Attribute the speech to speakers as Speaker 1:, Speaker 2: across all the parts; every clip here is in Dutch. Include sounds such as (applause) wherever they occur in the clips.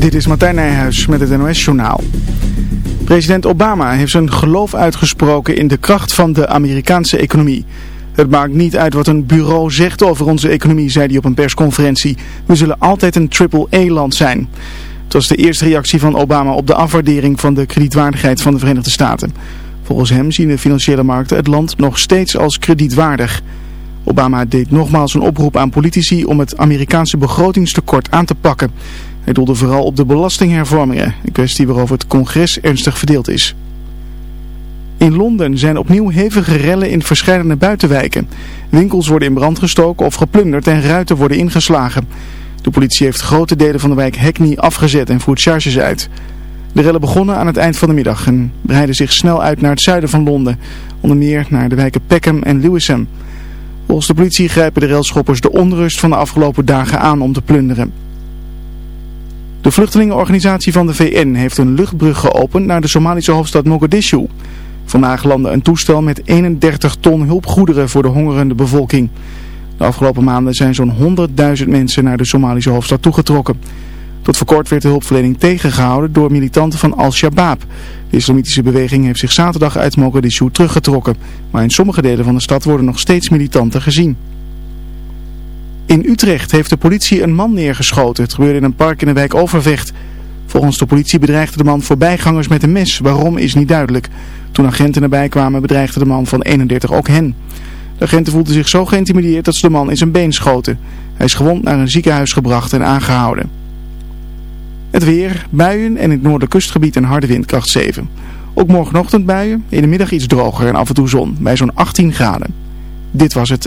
Speaker 1: Dit is Martijn Nijhuis met het NOS-journaal. President Obama heeft zijn geloof uitgesproken in de kracht van de Amerikaanse economie. Het maakt niet uit wat een bureau zegt over onze economie, zei hij op een persconferentie. We zullen altijd een triple-A-land zijn. Het was de eerste reactie van Obama op de afwaardering van de kredietwaardigheid van de Verenigde Staten. Volgens hem zien de financiële markten het land nog steeds als kredietwaardig. Obama deed nogmaals een oproep aan politici om het Amerikaanse begrotingstekort aan te pakken. Hij doelde vooral op de belastinghervormingen, een kwestie waarover het congres ernstig verdeeld is. In Londen zijn opnieuw hevige rellen in verschillende buitenwijken. Winkels worden in brand gestoken of geplunderd en ruiten worden ingeslagen. De politie heeft grote delen van de wijk Hackney afgezet en voert charges uit. De rellen begonnen aan het eind van de middag en breiden zich snel uit naar het zuiden van Londen. Onder meer naar de wijken Peckham en Lewisham. Volgens de politie grijpen de railschoppers de onrust van de afgelopen dagen aan om te plunderen. De vluchtelingenorganisatie van de VN heeft een luchtbrug geopend naar de Somalische hoofdstad Mogadishu. Vandaag landde een toestel met 31 ton hulpgoederen voor de hongerende bevolking. De afgelopen maanden zijn zo'n 100.000 mensen naar de Somalische hoofdstad toegetrokken. Tot voor kort werd de hulpverlening tegengehouden door militanten van Al-Shabaab. De islamitische beweging heeft zich zaterdag uit Mogadishu teruggetrokken. Maar in sommige delen van de stad worden nog steeds militanten gezien. In Utrecht heeft de politie een man neergeschoten. Het gebeurde in een park in de wijk Overvecht. Volgens de politie bedreigde de man voorbijgangers met een mes. Waarom is niet duidelijk. Toen agenten erbij kwamen bedreigde de man van 31 ook hen. De agenten voelden zich zo geïntimideerd dat ze de man in zijn been schoten. Hij is gewond naar een ziekenhuis gebracht en aangehouden. Het weer, buien en in het noorderkustgebied een harde windkracht 7. Ook morgenochtend buien, in de middag iets droger en af en toe zon, bij zo'n 18 graden. Dit was het.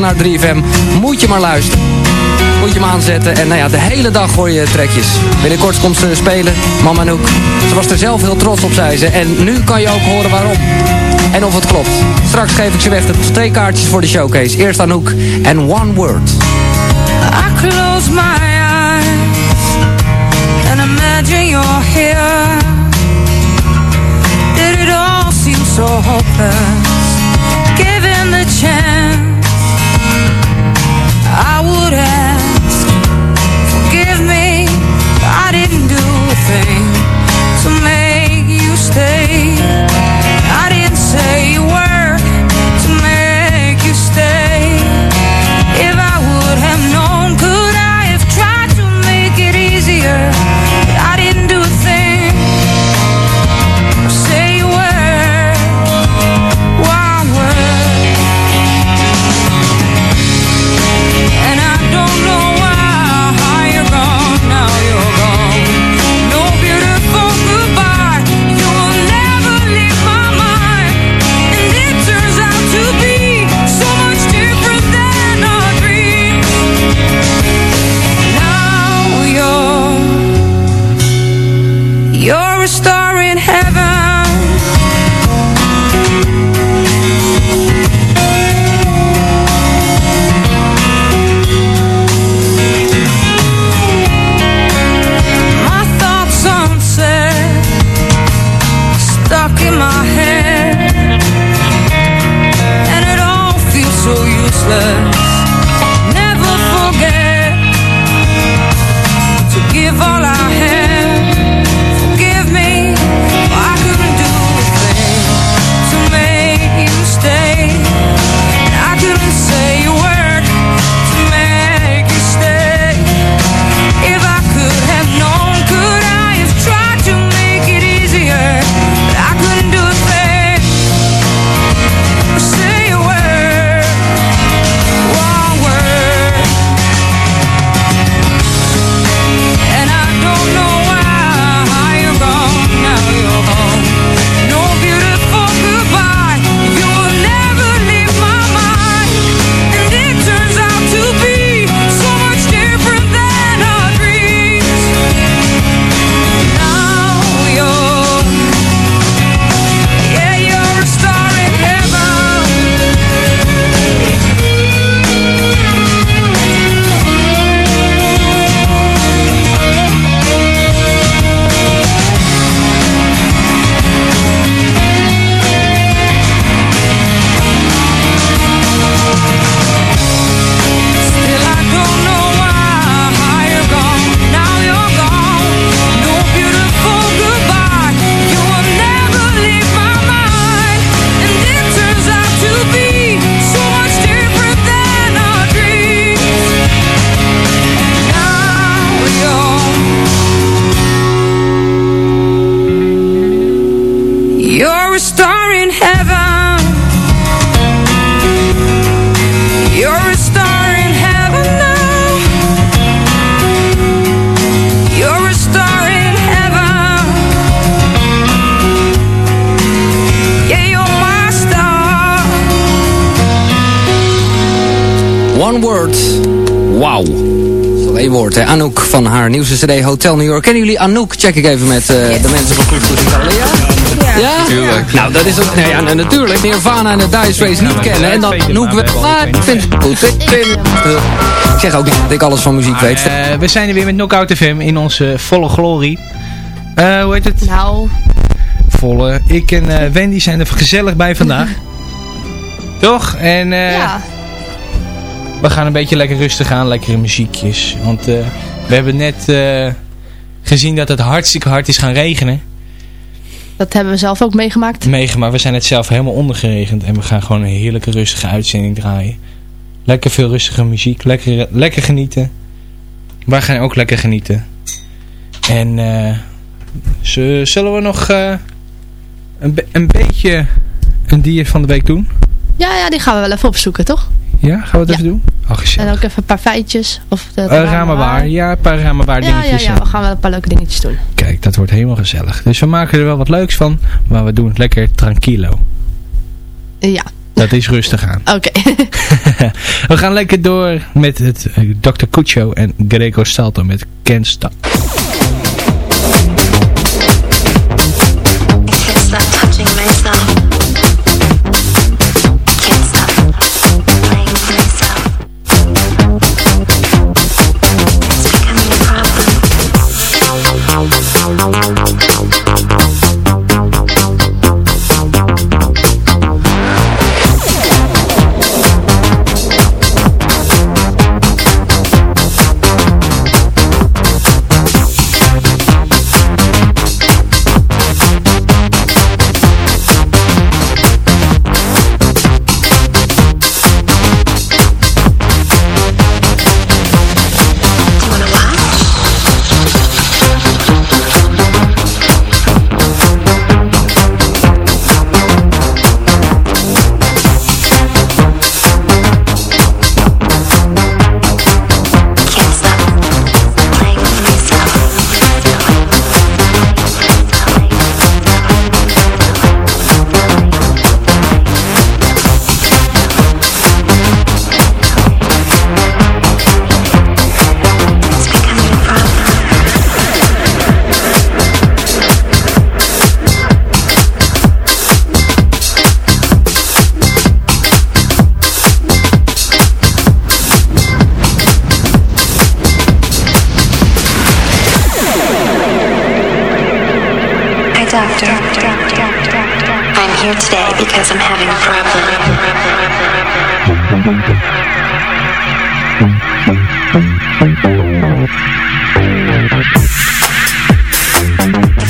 Speaker 2: Naar 3FM, moet je maar luisteren. Moet je hem aanzetten. En nou ja, de hele dag hoor je trekjes. Binnenkort komt ze spelen, Mama Noek. Ze was er zelf heel trots op, zei ze. En nu kan je ook horen waarom. En of het klopt. Straks geef ik ze weg de twee kaartjes voor de showcase. Eerst Anouk en One Word.
Speaker 3: I close my eyes and imagine you're here. Did it all seem so hopeless? Word.
Speaker 2: Wauw. Één woord, hè. Anouk van haar nieuwste cd Hotel New York. Kennen jullie Anouk? Check ik even met eh, de mensen van Goed Muzikale. Ja? Ja?
Speaker 4: Tuurlijk.
Speaker 2: Nou, dat is ook... Nee, ja, nou, natuurlijk. Nirvana en de Dire Straits niet kennen. En dan Anouk... wel- Maar ik vind het goed. Ik, vind, ik zeg ook niet dat ik alles van muziek weet.
Speaker 4: Eh, we zijn er weer met Knockout FM in onze volle glorie. Eh, hoe heet het?
Speaker 5: Nou,
Speaker 4: Volle. Ik en eh, Wendy zijn er gezellig bij vandaag. (laughs) Toch? En eh,
Speaker 5: ja.
Speaker 4: We gaan een beetje lekker rustig aan. Lekkere muziekjes. Want eh, we hebben net eh, gezien dat het hartstikke hard is gaan regenen.
Speaker 5: Dat hebben we zelf ook meegemaakt.
Speaker 4: Meegemaakt. We zijn het zelf helemaal ondergeregend. En we gaan gewoon een heerlijke rustige uitzending draaien. Lekker veel rustige muziek. Lekker, lekker genieten. Wij gaan ook lekker genieten. En eh, zullen we nog een, be- een beetje een dier van de week doen?
Speaker 5: Ja, ja, die gaan we wel even opzoeken, toch?
Speaker 4: Ja, gaan we het
Speaker 5: Ja.
Speaker 4: even doen? Oh,
Speaker 5: En ook even een paar feitjes. Of de
Speaker 4: Uh. Ja, een paar ramen waar
Speaker 5: Ja, ja,
Speaker 4: dingetjes.
Speaker 5: ja, we gaan wel een paar leuke dingetjes doen.
Speaker 4: Kijk, dat wordt helemaal gezellig. Dus we maken er wel wat leuks van. Maar we doen het lekker tranquilo.
Speaker 5: Ja,
Speaker 6: Dat is rustig aan. (laughs)
Speaker 5: Oké. (laughs)
Speaker 6: We gaan lekker door met het eh, Dr. Cuccio en Greco Salto met Can't Stop.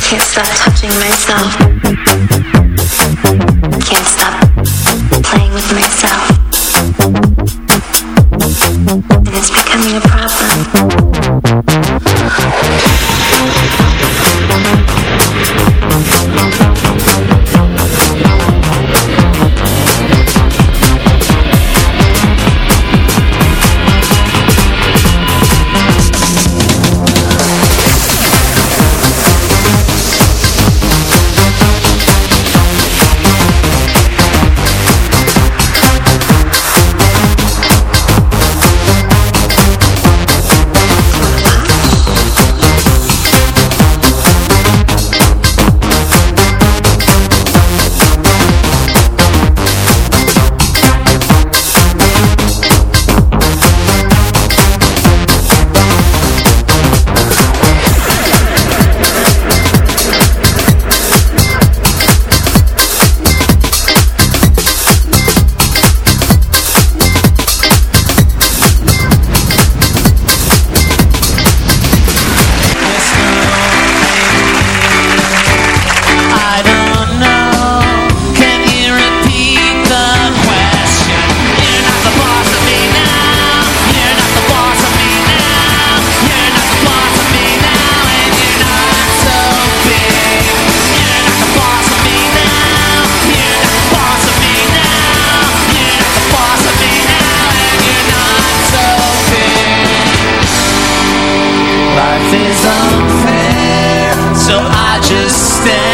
Speaker 7: Can't stop touching myself.
Speaker 8: just
Speaker 9: stand.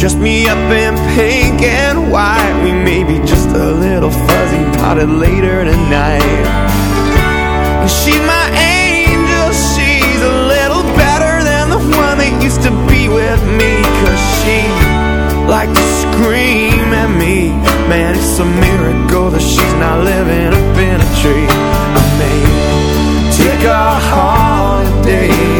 Speaker 10: dress me up in pink and white. We may be just a little fuzzy potted later tonight. And she's my angel She's a little better than the one that used to be with me. Cause she like to scream at me. Man, it's a miracle that she's not living up in a tree. I may take a holiday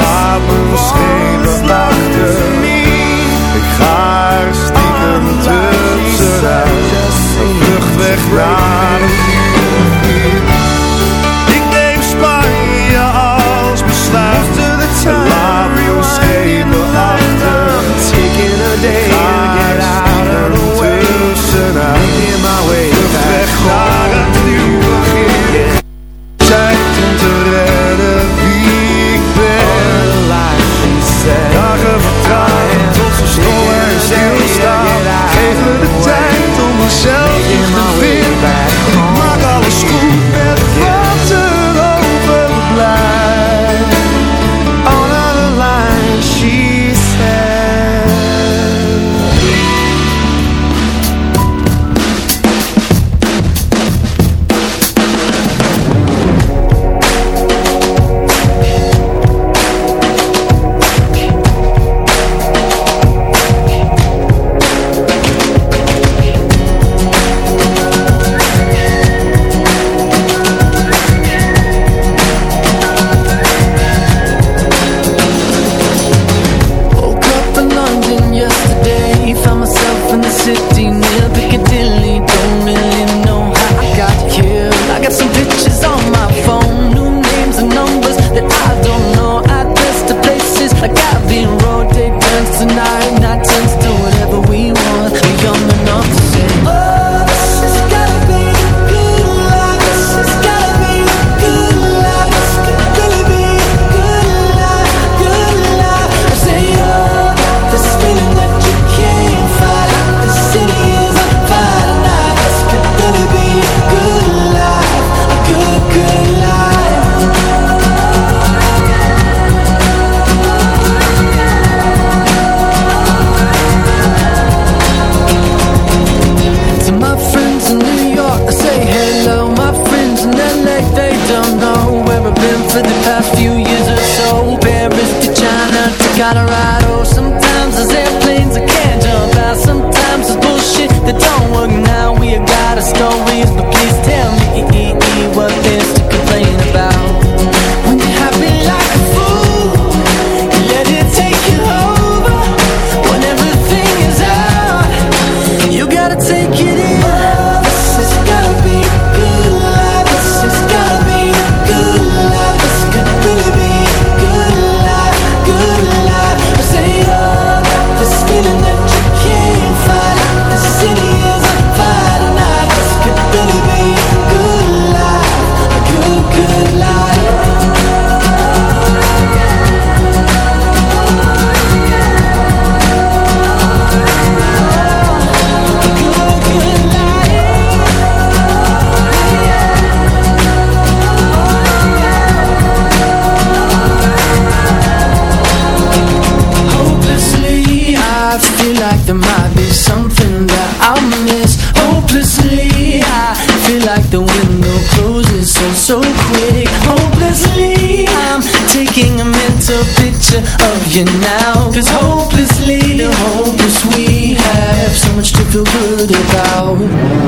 Speaker 9: Laat me schepen achter Ik ga er stiekem tussenuit Een vlucht weg naar
Speaker 11: about.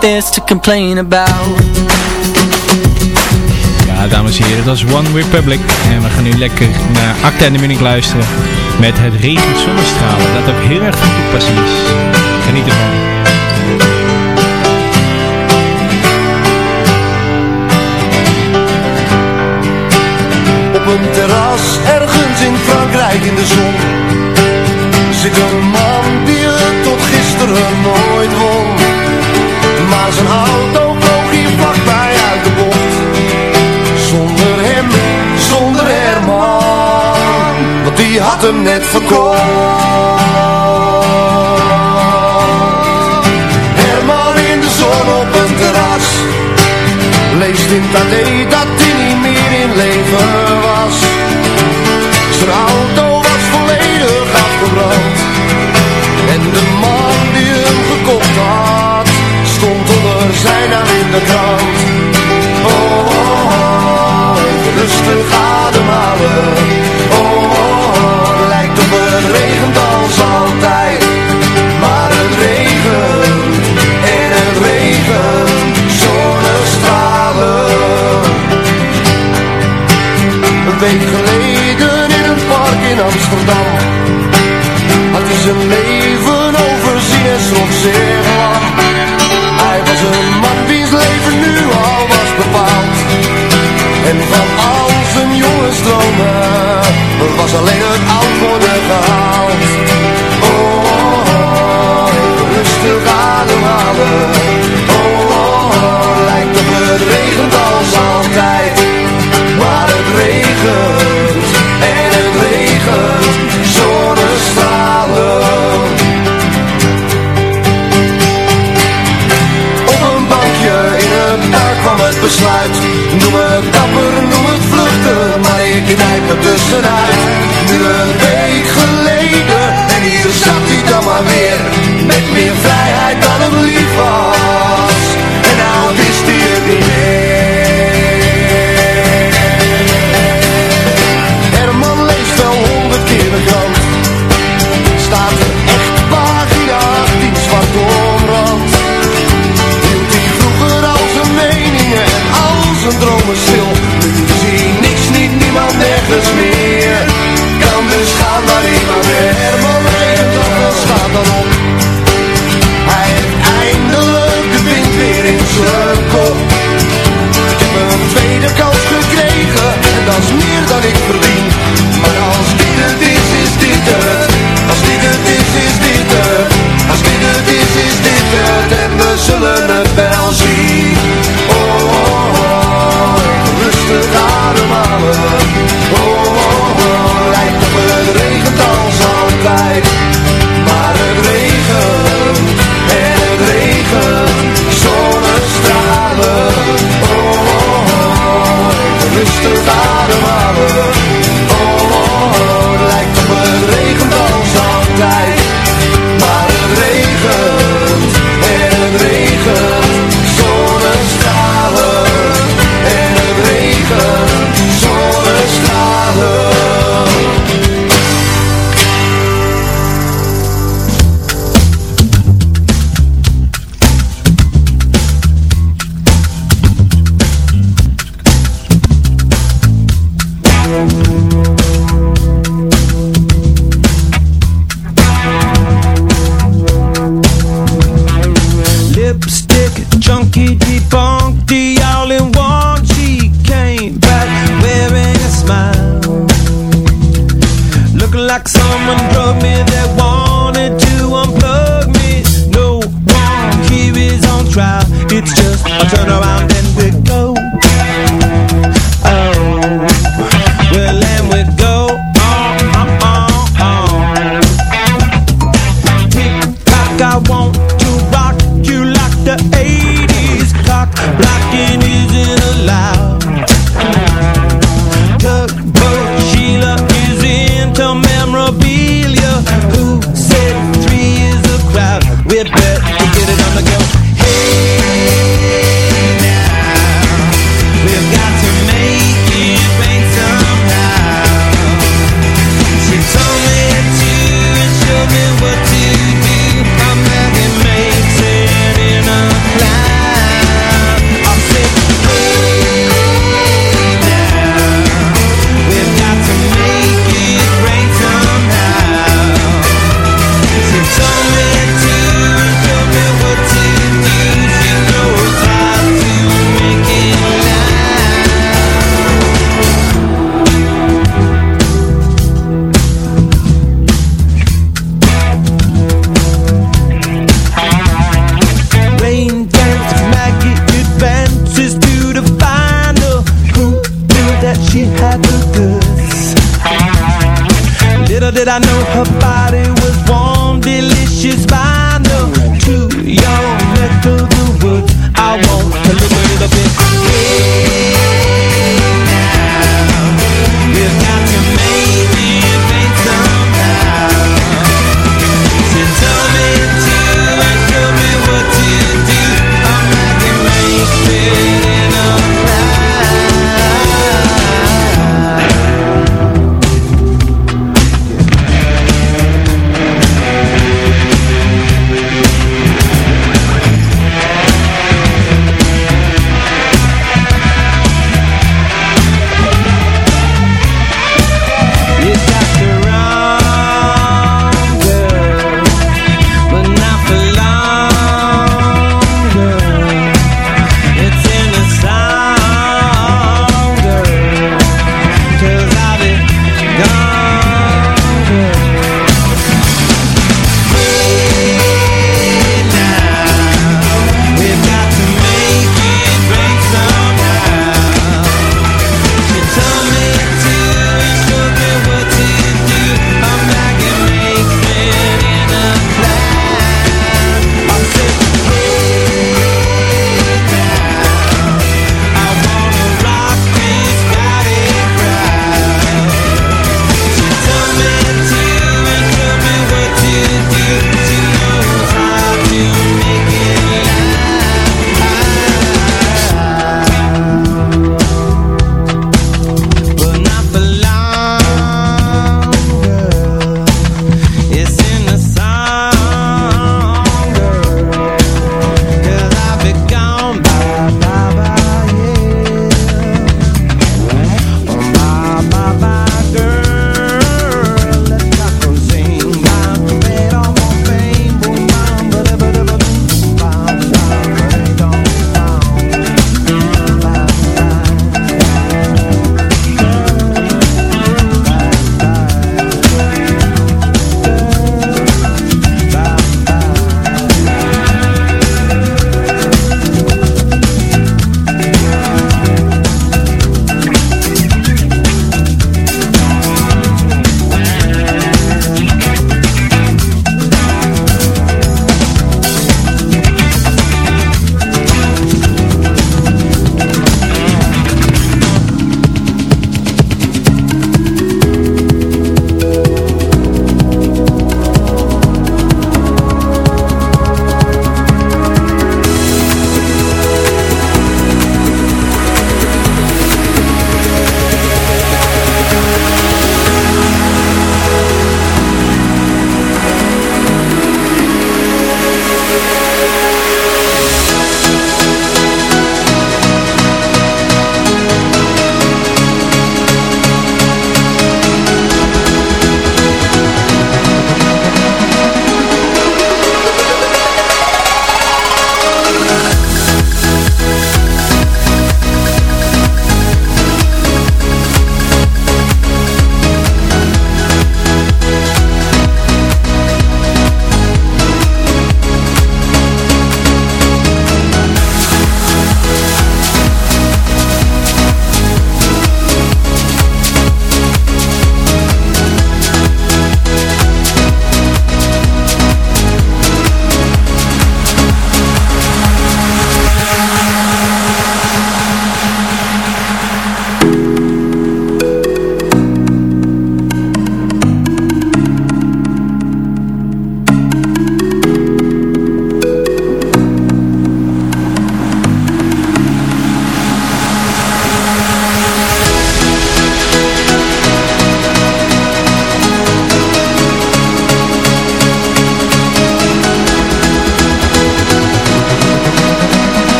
Speaker 12: There's to complain about.
Speaker 4: Ja, dames en heren, dat is One Republic. En we gaan nu lekker naar Acta en de Munich luisteren. Met het regent zonnestralen. Dat ook heel erg van toepassing is. Geniet ervan.
Speaker 13: Op een terras ergens in Frankrijk in de zon Zit een man die het tot gisteren nooit won Maar zijn auto vloog hier vlakbij uit de bocht. Zonder hem, zonder Herman Want die had hem net verkocht. Herman in de zon op een terras. Leest in dat dat hij niet meer in leven was. Zijn auto was volledig afgebrand. En de man die hem gekocht had Onder zijn naam in de krant. Oh, oh, oh, even rustig ademhalen. Oh, oh, oh, lijkt op het regent als altijd. Maar het regent en het regent zonnestralen. Een week geleden in een park in Amsterdam. Had hij zijn leven overzien en soms stromen Was alleen het oud worden gehaald. Oh, oh, oh, rustig ademhalen. Oh, oh, oh, lijkt op het regent als altijd. Maar het regent er tussenuit Maar als dit het is, is dit het. Als dit het is, is dit het. Als dit het is, is dit het. En we zullen het wel zien. Oh, oh, oh, oh. rustig ademhalen. Oh, oh, oh, oh, lijkt op het regent als altijd. Maar het regent, en het regent. Zonnestralen,
Speaker 7: oh, oh, oh. oh. Rustig ademhalen.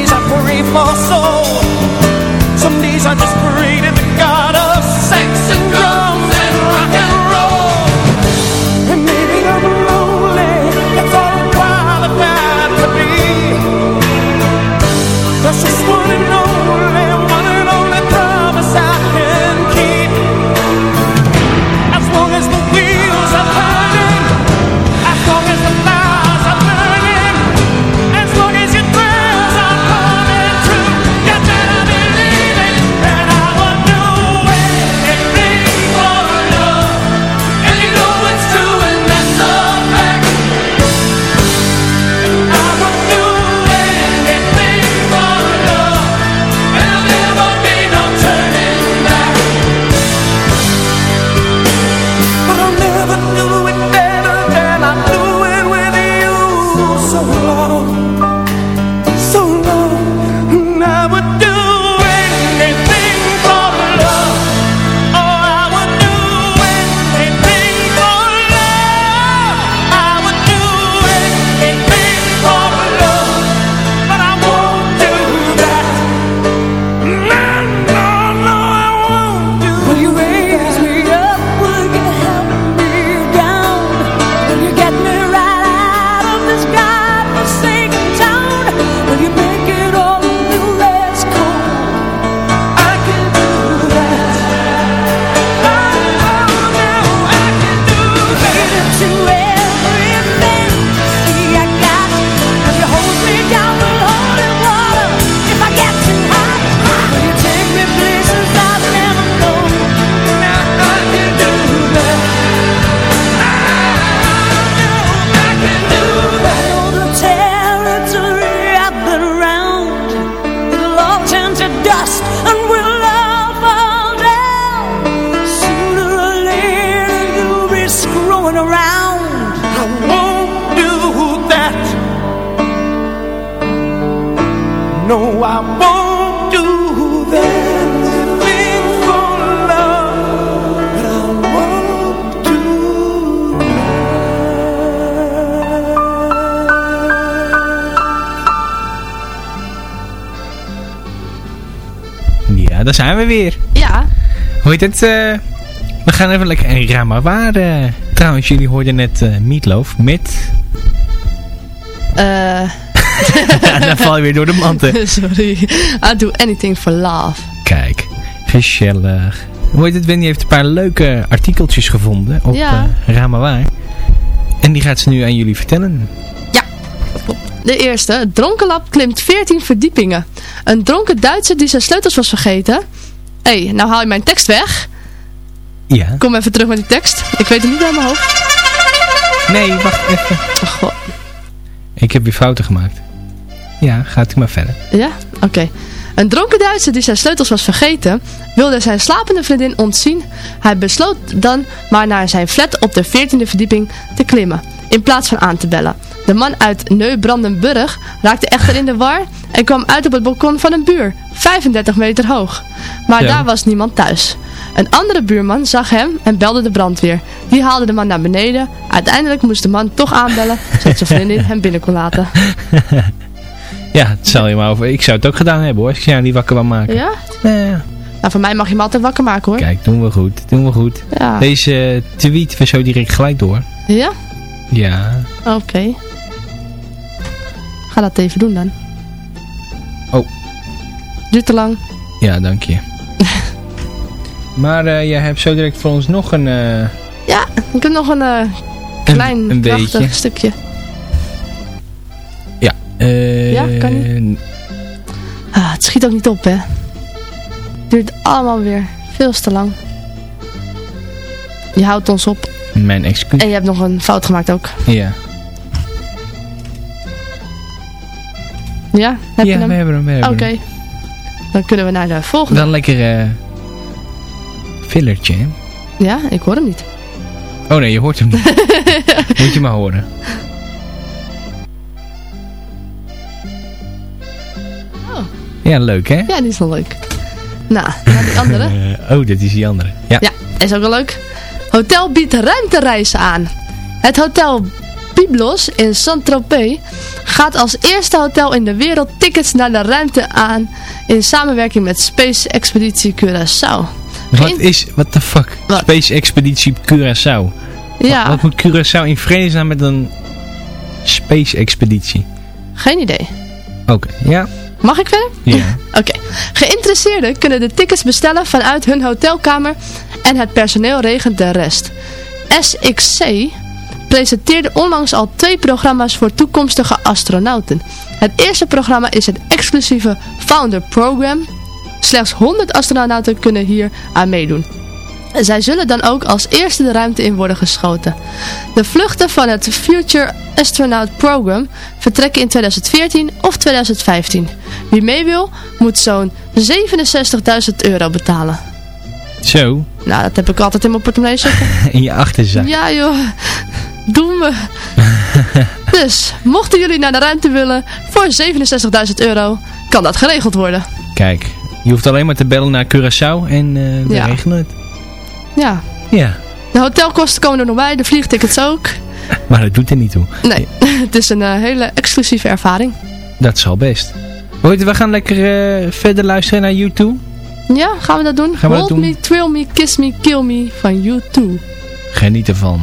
Speaker 7: days I pray for soul. Some days I just pray to the God of sex and drums and rock and roll. And maybe I'm lonely. It's
Speaker 3: all a while I've got to be.
Speaker 4: zijn we weer.
Speaker 5: Ja.
Speaker 4: Hoe heet het? Eh? We gaan even lekker... in ja, trouwens, jullie hoorden net uh, Meatloaf met...
Speaker 5: Eh... (laughs)
Speaker 4: dan val je weer door de manten. (laughs)
Speaker 5: Sorry. I do anything for love.
Speaker 4: Kijk. Gezellig. Hoe heet het? Wendy heeft een paar leuke artikeltjes gevonden op
Speaker 5: ja.
Speaker 4: Eh, en die gaat ze nu aan jullie vertellen.
Speaker 5: De eerste. Dronkenlap klimt 14 verdiepingen. Een dronken Duitser die zijn sleutels was vergeten. Hé, hey, nou haal je mijn tekst weg.
Speaker 4: Ja.
Speaker 5: Kom even terug met die tekst. Ik weet het niet uit mijn hoofd.
Speaker 4: Nee, wacht even. Ik heb weer fouten gemaakt. Ja, gaat u maar verder.
Speaker 5: Ja? Oké. Een dronken Duitser die zijn sleutels was vergeten, wilde zijn slapende vriendin ontzien. Hij besloot dan maar naar zijn flat op de 14e verdieping te klimmen, in plaats van aan te bellen. De man uit Neubrandenburg raakte echter in de war en kwam uit op het balkon van een buur, 35 meter hoog. Maar
Speaker 4: Ja.
Speaker 5: daar was niemand thuis. Een andere buurman zag hem en belde de brandweer. Die haalde de man naar beneden. Uiteindelijk moest de man toch aanbellen, zodat zijn vriendin hem binnen kon laten. (laughs)
Speaker 4: Ja, het zal je maar over. Ik zou het ook gedaan hebben hoor. Als ik jou niet wakker wil maken.
Speaker 5: Ja?
Speaker 4: Ja.
Speaker 5: Nou, voor mij mag je me altijd wakker maken hoor.
Speaker 4: Kijk, doen we goed. Doen we goed.
Speaker 5: Ja.
Speaker 4: Deze eh, tweet we zo direct gelijk door.
Speaker 5: Ja?
Speaker 4: Ja.
Speaker 5: Oké. Ga dat even doen dan.
Speaker 4: Oh.
Speaker 5: Duurt te lang.
Speaker 4: Ja, dank je. (laughs) maar eh, jij hebt zo direct voor ons nog een... eh,
Speaker 5: Ja, ik heb nog een eh, klein,
Speaker 4: een beetje.
Speaker 5: stukje.
Speaker 4: ja. eh,
Speaker 5: Ja, kan niet. Ah, het schiet ook niet op, hè. Duurt allemaal weer veel te lang. Je houdt ons op.
Speaker 4: Mijn excuus.
Speaker 5: En je hebt nog een fout gemaakt ook.
Speaker 4: Ja.
Speaker 5: Ja, heb
Speaker 4: ja,
Speaker 5: je hem?
Speaker 4: we hebben hem. We hebben
Speaker 5: Oké. Dan kunnen we naar de volgende.
Speaker 4: Dan lekker eh fillertje, hè?
Speaker 5: Ja, ik hoor hem niet.
Speaker 4: Oh nee, je hoort hem niet. (laughs) Moet je maar horen.
Speaker 5: Oh.
Speaker 4: Ja, leuk hè?
Speaker 5: Ja, die is wel leuk. Nou, die andere. (laughs)
Speaker 4: Oh, dat is die andere. Ja.
Speaker 5: Ja, is ook wel leuk. Hotel biedt ruimtereizen aan. Het hotel Biblos in Saint-Tropez gaat als eerste hotel in de wereld tickets naar de ruimte aan in samenwerking met Space Expeditie Curaçao.
Speaker 4: Wat is, what the fuck? Space Expeditie Curaçao.
Speaker 5: Ja.
Speaker 4: Wat, wat moet Curaçao in vredesnaam met een Space Expeditie?
Speaker 5: Geen idee.
Speaker 4: Oké, ja.
Speaker 5: Mag ik verder?
Speaker 4: Ja. (laughs)
Speaker 5: Oké. Geïnteresseerden kunnen de tickets bestellen vanuit hun hotelkamer en het personeel regelt de rest. SXC presenteerde onlangs al twee programma's voor toekomstige astronauten. Het eerste programma is het exclusieve Founder Program. Slechts 100 astronauten kunnen hier aan meedoen. En zij zullen dan ook als eerste de ruimte in worden geschoten. De vluchten van het Future Astronaut Program vertrekken in 2014 of 2015. Wie mee wil, moet zo'n 67.000 euro betalen.
Speaker 4: Zo,
Speaker 5: Nou, dat heb ik altijd in mijn portemonnee zitten. (laughs)
Speaker 4: in je achterzak.
Speaker 5: Ja joh, doen we. (laughs) dus, mochten jullie naar de ruimte willen voor 67.000 euro, kan dat geregeld worden.
Speaker 4: Kijk, je hoeft alleen maar te bellen naar Curaçao en eh we
Speaker 5: Ja.
Speaker 4: regelen het.
Speaker 5: Ja,
Speaker 4: Ja,
Speaker 5: de hotelkosten komen er nog bij, de vliegtickets ook. (laughs)
Speaker 4: maar dat doet er niet toe.
Speaker 5: Nee, het is een eh, hele exclusieve ervaring.
Speaker 4: Dat zal best. Je, we gaan lekker eh, verder luisteren naar YouTube.
Speaker 5: Ja, gaan we dat doen?
Speaker 4: Gaan we dat
Speaker 5: Hold
Speaker 4: doen?
Speaker 5: me, thrill me, kiss me, kill me van U2.
Speaker 4: Geniet ervan.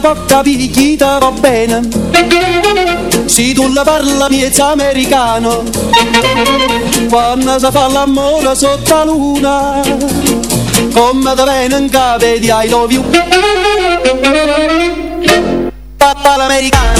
Speaker 14: Da porca picchita va bene. Se tu la parla miezza americano. Quando si fa l'amore sotto la luna Come te viene in capo di I love you Papà l'americano